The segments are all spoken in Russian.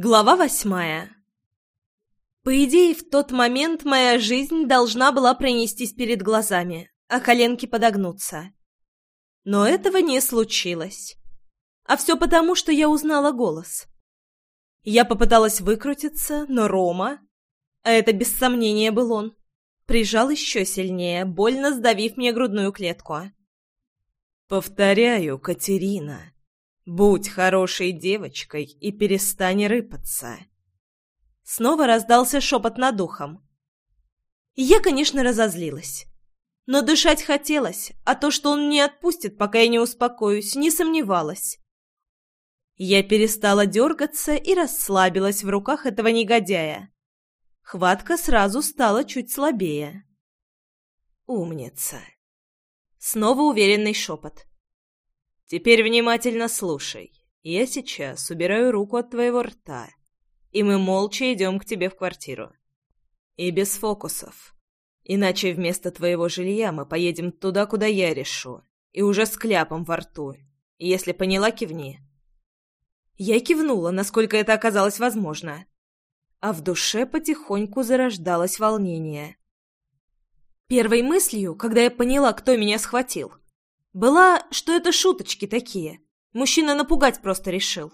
Глава восьмая. По идее, в тот момент моя жизнь должна была пронестись перед глазами, а коленки подогнуться. Но этого не случилось. А все потому, что я узнала голос. Я попыталась выкрутиться, но Рома, а это без сомнения был он, прижал еще сильнее, больно сдавив мне грудную клетку. «Повторяю, Катерина, будь хорошей девочкой и перестань рыпаться». Снова раздался шепот над ухом. Я, конечно, разозлилась. Но дышать хотелось, а то, что он не отпустит, пока я не успокоюсь, не сомневалась. Я перестала дергаться и расслабилась в руках этого негодяя. Хватка сразу стала чуть слабее. «Умница!» Снова уверенный шепот. «Теперь внимательно слушай. Я сейчас убираю руку от твоего рта, и мы молча идем к тебе в квартиру. И без фокусов. Иначе вместо твоего жилья мы поедем туда, куда я решу, и уже с кляпом во рту. Если поняла, кивни». Я кивнула, насколько это оказалось возможно. А в душе потихоньку зарождалось волнение. Первой мыслью, когда я поняла, кто меня схватил, была, что это шуточки такие. Мужчина напугать просто решил.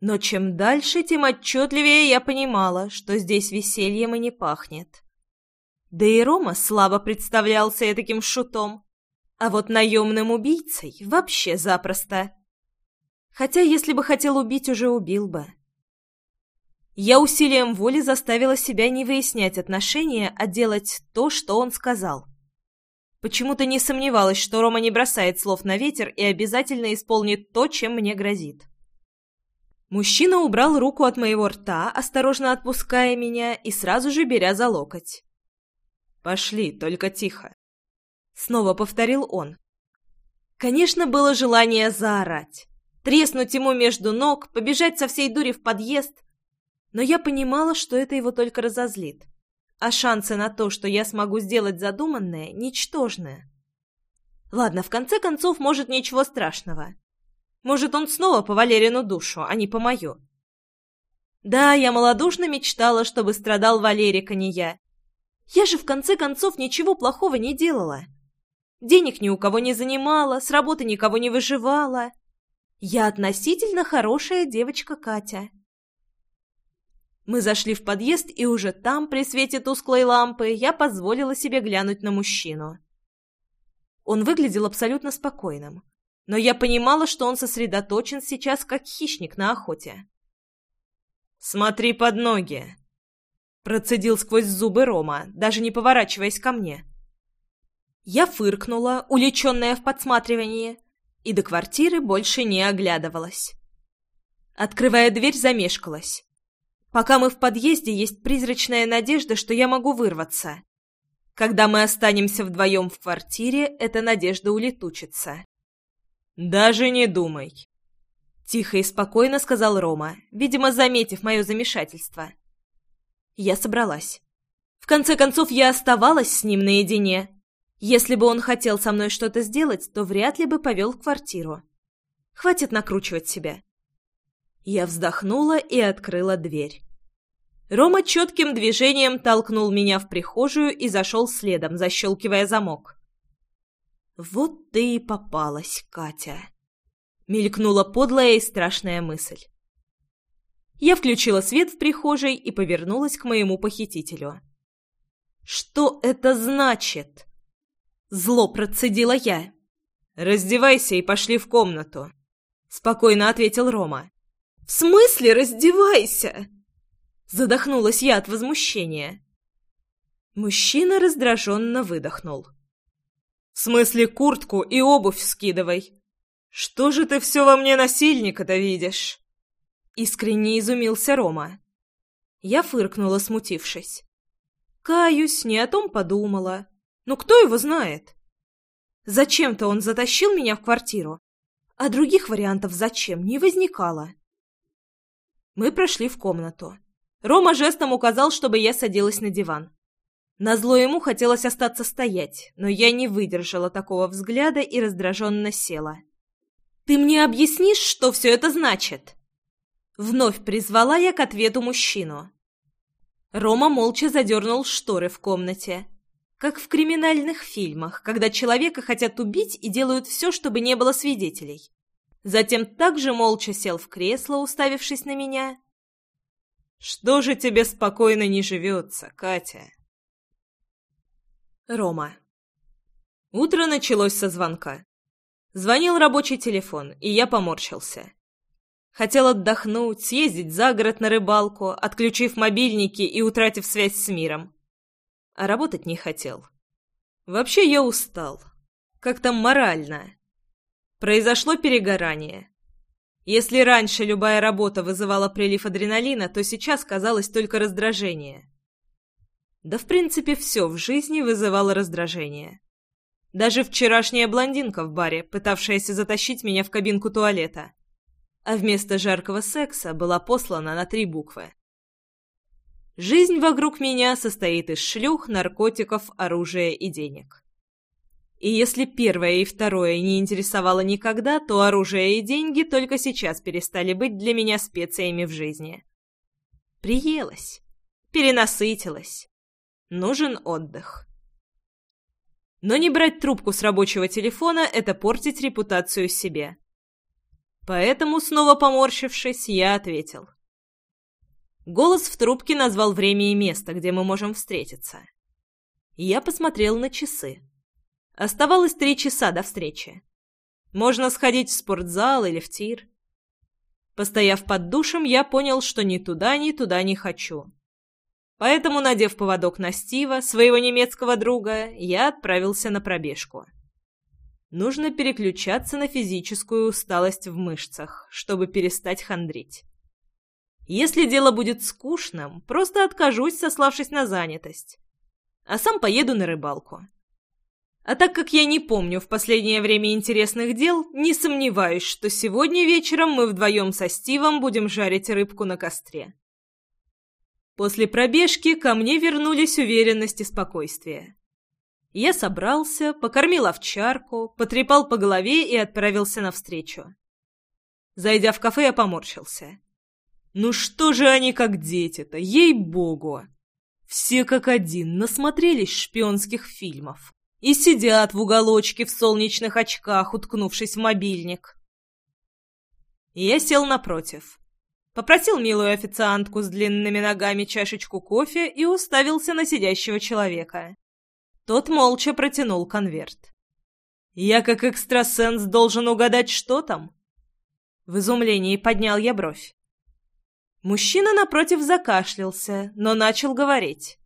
Но чем дальше, тем отчетливее я понимала, что здесь весельем и не пахнет. Да и Рома слабо представлялся я таким шутом. А вот наемным убийцей вообще запросто. Хотя, если бы хотел убить, уже убил бы. Я усилием воли заставила себя не выяснять отношения, а делать то, что он сказал. Почему-то не сомневалась, что Рома не бросает слов на ветер и обязательно исполнит то, чем мне грозит. Мужчина убрал руку от моего рта, осторожно отпуская меня и сразу же беря за локоть. «Пошли, только тихо», — снова повторил он. Конечно, было желание заорать, треснуть ему между ног, побежать со всей дури в подъезд — но я понимала, что это его только разозлит. А шансы на то, что я смогу сделать задуманное, ничтожны. Ладно, в конце концов, может, ничего страшного. Может, он снова по Валерину душу, а не по мою. Да, я малодушно мечтала, чтобы страдал Валерик, а не я. Я же, в конце концов, ничего плохого не делала. Денег ни у кого не занимала, с работы никого не выживала. Я относительно хорошая девочка Катя. Мы зашли в подъезд, и уже там, при свете тусклой лампы, я позволила себе глянуть на мужчину. Он выглядел абсолютно спокойным, но я понимала, что он сосредоточен сейчас, как хищник на охоте. «Смотри под ноги!» Процедил сквозь зубы Рома, даже не поворачиваясь ко мне. Я фыркнула, уличенная в подсматривании, и до квартиры больше не оглядывалась. Открывая дверь, замешкалась. Пока мы в подъезде, есть призрачная надежда, что я могу вырваться. Когда мы останемся вдвоем в квартире, эта надежда улетучится. «Даже не думай», — тихо и спокойно сказал Рома, видимо, заметив мое замешательство. Я собралась. В конце концов, я оставалась с ним наедине. Если бы он хотел со мной что-то сделать, то вряд ли бы повел в квартиру. Хватит накручивать себя. Я вздохнула и открыла дверь. Рома четким движением толкнул меня в прихожую и зашел следом, защелкивая замок. «Вот ты и попалась, Катя!» — мелькнула подлая и страшная мысль. Я включила свет в прихожей и повернулась к моему похитителю. «Что это значит?» Зло процедила я. «Раздевайся и пошли в комнату», — спокойно ответил Рома. «В смысле раздевайся?» Задохнулась я от возмущения. Мужчина раздраженно выдохнул. «В смысле куртку и обувь скидывай? Что же ты все во мне насильника-то видишь?» Искренне изумился Рома. Я фыркнула, смутившись. Каюсь, не о том подумала. Ну кто его знает? Зачем-то он затащил меня в квартиру, а других вариантов зачем не возникало. Мы прошли в комнату. Рома жестом указал, чтобы я садилась на диван. Назло ему хотелось остаться стоять, но я не выдержала такого взгляда и раздраженно села. «Ты мне объяснишь, что все это значит?» Вновь призвала я к ответу мужчину. Рома молча задернул шторы в комнате. Как в криминальных фильмах, когда человека хотят убить и делают все, чтобы не было свидетелей. Затем также молча сел в кресло, уставившись на меня. «Что же тебе спокойно не живется, Катя?» Рома. Утро началось со звонка. Звонил рабочий телефон, и я поморщился. Хотел отдохнуть, съездить за город на рыбалку, отключив мобильники и утратив связь с миром. А работать не хотел. Вообще я устал. Как-то морально. Произошло перегорание. Если раньше любая работа вызывала прилив адреналина, то сейчас казалось только раздражение. Да в принципе все в жизни вызывало раздражение. Даже вчерашняя блондинка в баре, пытавшаяся затащить меня в кабинку туалета а вместо жаркого секса была послана на три буквы. Жизнь вокруг меня состоит из шлюх, наркотиков, оружия и денег. И если первое и второе не интересовало никогда, то оружие и деньги только сейчас перестали быть для меня специями в жизни. Приелась, перенасытилась. Нужен отдых. Но не брать трубку с рабочего телефона — это портить репутацию себе. Поэтому, снова поморщившись, я ответил. Голос в трубке назвал время и место, где мы можем встретиться. Я посмотрел на часы. Оставалось три часа до встречи. Можно сходить в спортзал или в тир. Постояв под душем, я понял, что ни туда, ни туда не хочу. Поэтому, надев поводок на Стива, своего немецкого друга, я отправился на пробежку. Нужно переключаться на физическую усталость в мышцах, чтобы перестать хандрить. Если дело будет скучным, просто откажусь, сославшись на занятость. А сам поеду на рыбалку. А так как я не помню в последнее время интересных дел, не сомневаюсь, что сегодня вечером мы вдвоем со Стивом будем жарить рыбку на костре. После пробежки ко мне вернулись уверенность и спокойствие. Я собрался, покормил овчарку, потрепал по голове и отправился навстречу. Зайдя в кафе, я поморщился. «Ну что же они как дети-то, ей-богу!» Все как один насмотрелись шпионских фильмов и сидят в уголочке в солнечных очках, уткнувшись в мобильник. Я сел напротив. Попросил милую официантку с длинными ногами чашечку кофе и уставился на сидящего человека. Тот молча протянул конверт. «Я как экстрасенс должен угадать, что там?» В изумлении поднял я бровь. Мужчина напротив закашлялся, но начал говорить.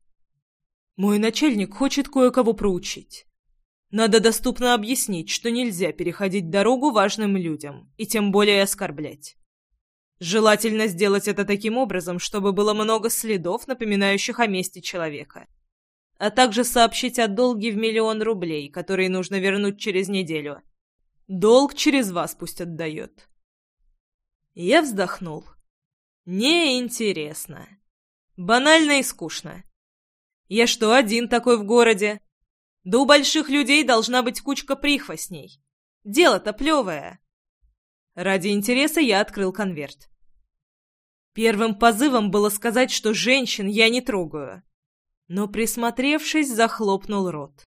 «Мой начальник хочет кое-кого проучить. Надо доступно объяснить, что нельзя переходить дорогу важным людям, и тем более оскорблять. Желательно сделать это таким образом, чтобы было много следов, напоминающих о месте человека а также сообщить о долге в миллион рублей, который нужно вернуть через неделю. Долг через вас пусть отдает. Я вздохнул. Неинтересно. Банально и скучно. Я что, один такой в городе? Да у больших людей должна быть кучка прихвостней. Дело-то плевое. Ради интереса я открыл конверт. Первым позывом было сказать, что женщин я не трогаю но, присмотревшись, захлопнул рот.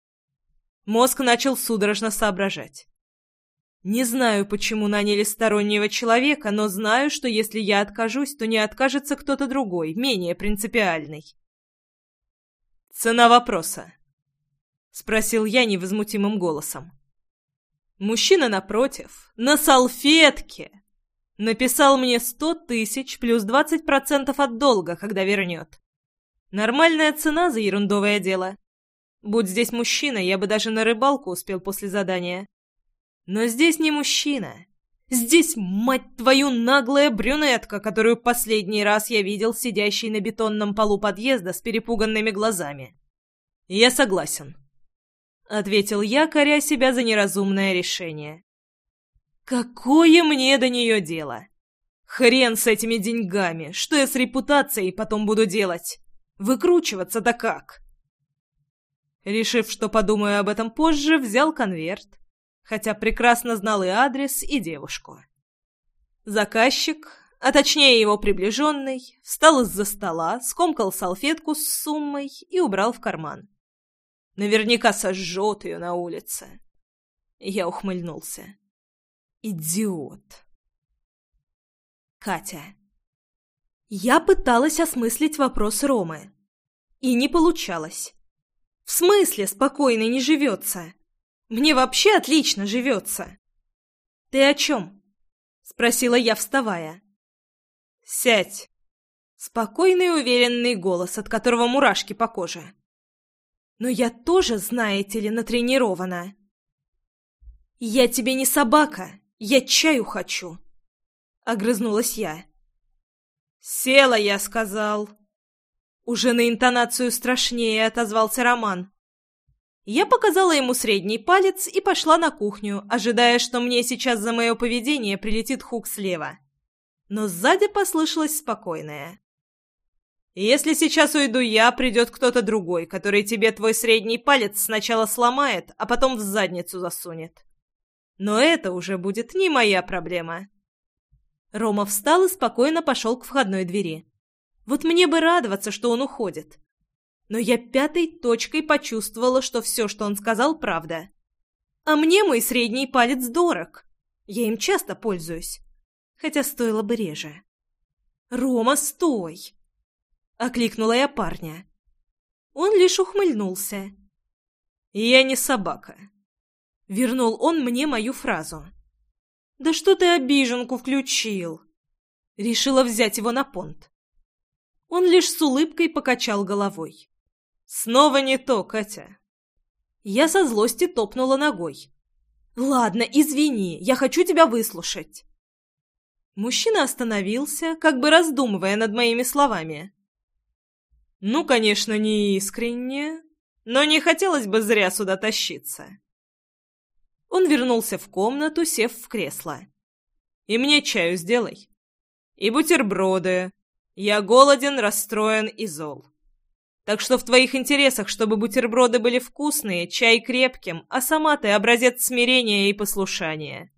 Мозг начал судорожно соображать. Не знаю, почему наняли стороннего человека, но знаю, что если я откажусь, то не откажется кто-то другой, менее принципиальный. «Цена вопроса?» — спросил я невозмутимым голосом. Мужчина напротив, на салфетке, написал мне сто тысяч плюс двадцать процентов от долга, когда вернет. Нормальная цена за ерундовое дело. Будь здесь мужчина, я бы даже на рыбалку успел после задания. Но здесь не мужчина. Здесь, мать твою, наглая брюнетка, которую последний раз я видел сидящей на бетонном полу подъезда с перепуганными глазами. «Я согласен», — ответил я, коря себя за неразумное решение. «Какое мне до нее дело? Хрен с этими деньгами! Что я с репутацией потом буду делать?» Выкручиваться-то как? Решив, что подумаю об этом позже, взял конверт, хотя прекрасно знал и адрес, и девушку. Заказчик а точнее его приближенный, встал из-за стола, скомкал салфетку с суммой и убрал в карман. Наверняка сожжет ее на улице. Я ухмыльнулся. Идиот. Катя. Я пыталась осмыслить вопрос Ромы. И не получалось. В смысле спокойно не живется? Мне вообще отлично живется. Ты о чем? Спросила я, вставая. Сядь. Спокойный уверенный голос, от которого мурашки по коже. Но я тоже, знаете ли, натренирована. Я тебе не собака, я чаю хочу. Огрызнулась я. «Села, я сказал!» Уже на интонацию страшнее отозвался Роман. Я показала ему средний палец и пошла на кухню, ожидая, что мне сейчас за мое поведение прилетит хук слева. Но сзади послышалось спокойное. «Если сейчас уйду я, придет кто-то другой, который тебе твой средний палец сначала сломает, а потом в задницу засунет. Но это уже будет не моя проблема». Рома встал и спокойно пошел к входной двери. Вот мне бы радоваться, что он уходит. Но я пятой точкой почувствовала, что все, что он сказал, правда. А мне мой средний палец дорог. Я им часто пользуюсь. Хотя стоило бы реже. «Рома, стой!» — окликнула я парня. Он лишь ухмыльнулся. «Я не собака», — вернул он мне мою фразу. «Да что ты обиженку включил?» Решила взять его на понт. Он лишь с улыбкой покачал головой. «Снова не то, Катя». Я со злости топнула ногой. «Ладно, извини, я хочу тебя выслушать». Мужчина остановился, как бы раздумывая над моими словами. «Ну, конечно, не искренне, но не хотелось бы зря сюда тащиться». Он вернулся в комнату, сев в кресло. «И мне чаю сделай. И бутерброды. Я голоден, расстроен и зол. Так что в твоих интересах, чтобы бутерброды были вкусные, чай крепким, а сама ты образец смирения и послушания».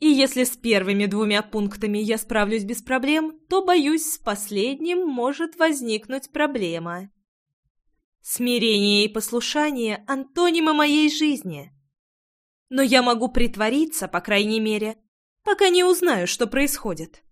И если с первыми двумя пунктами я справлюсь без проблем, то, боюсь, с последним может возникнуть проблема. Смирение и послушание – антонимы моей жизни. Но я могу притвориться, по крайней мере, пока не узнаю, что происходит.